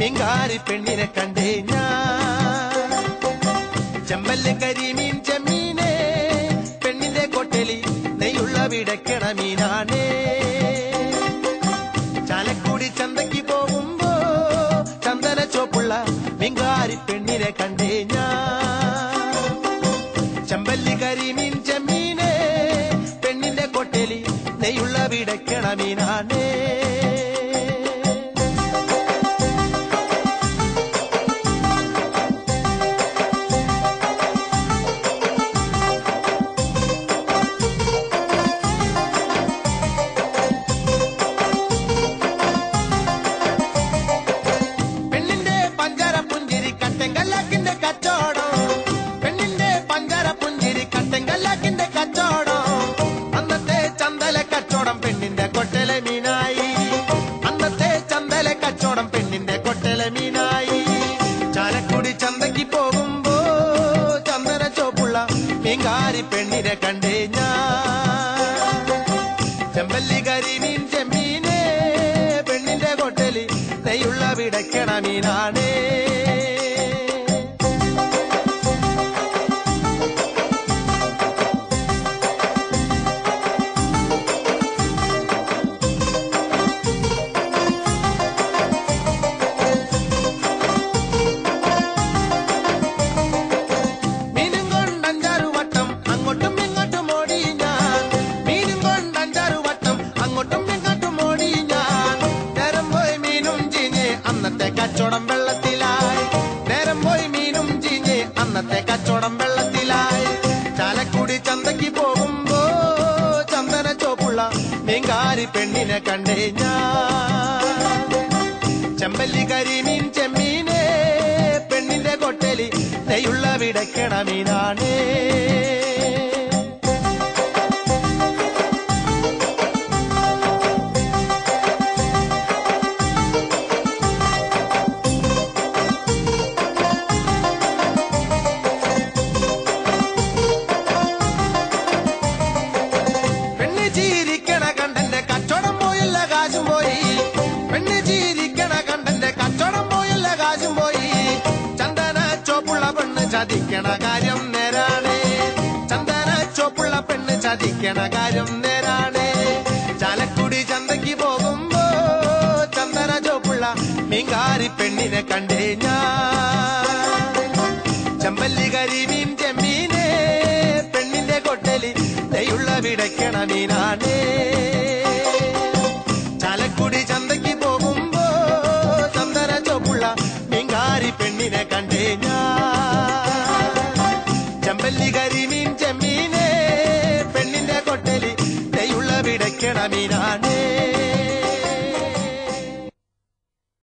മിങ്കാരി പെണ്ണിനെ കണ്ടേ ഞാൻ. ചെമ്മല്ല കരിമീൻ ചെമ്മീനെ പെണ്ണിന്റെ കൊട്ടലി നെയ്യുള്ള വിടക്കണ മീനാണേ. ചാലക്കുടി ചന്തയ്ക്ക് പോകുമ്പോ ചന്ദന ചോപ്പുള്ള മിങ്കാരി പെണ്ണിനെ കണ്ടേ ഞാൻ. ചെമ്പല്ലി കരിമീൻ ചെമ്മീനെ പെണ്ണിന്റെ കൊട്ടലി നെയ്യുള്ള വിടക്കണ മീനാണേ. മീങ്കാരി പെണ്ണിനെ കണ്ടേ ഞാൻ. ചെമ്പല്ലി കരിമീൻ ചെമ്മീനെ. പെണ്ണിന്റെ കൊട്ടലി നെയ്യുള്ള വിടക്കണ മീനാണേ. അന്നത്തെ കച്ചവടം വെള്ളത്തിലായി. ചാലക്കുടി ചന്തയ്ക്ക് പോകുമ്പോ ചന്ദന ചോപ്പുള്ള മീങ്കാരി പെണ്ണിനെ കണ്ടേ ഞാൻ. ചെമ്പല്ലി കരിമീൻ ചെമ്മീനെ പെണ്ണിന്റെ കൊട്ടലി നെയ്യുള്ള വിടക്കണ മീനാണേ. ചതിക്കണ കാര്യം നേരാണേ. ചന്ദന ചോപ്പുള്ള പെണ്ണ് ചതിക്കണ കാര്യം നേരാണേ. ചാലക്കുടി ചന്തയ്ക്ക് പോകുമ്പോ ചന്ദന ചോപ്പുള്ള മീങ്കാരി പെണ്ണിനെ കണ്ടേ ഞാൻ. ചെമ്പല്ലി കരിമീൻ ചെമ്മീനെ പെണ്ണിന്റെ കൊട്ടലി നെയ്യുള്ള വിടയ്ക്കണ മീനാണേ. ചാലക്കുടി ചന്തയ്ക്ക് പോകുമ്പോ ചന്ദന ചോപ്പുള്ള മീങ്കാരി പെണ്ണിനെ കണ്ടേ ഞാൻ. caminar.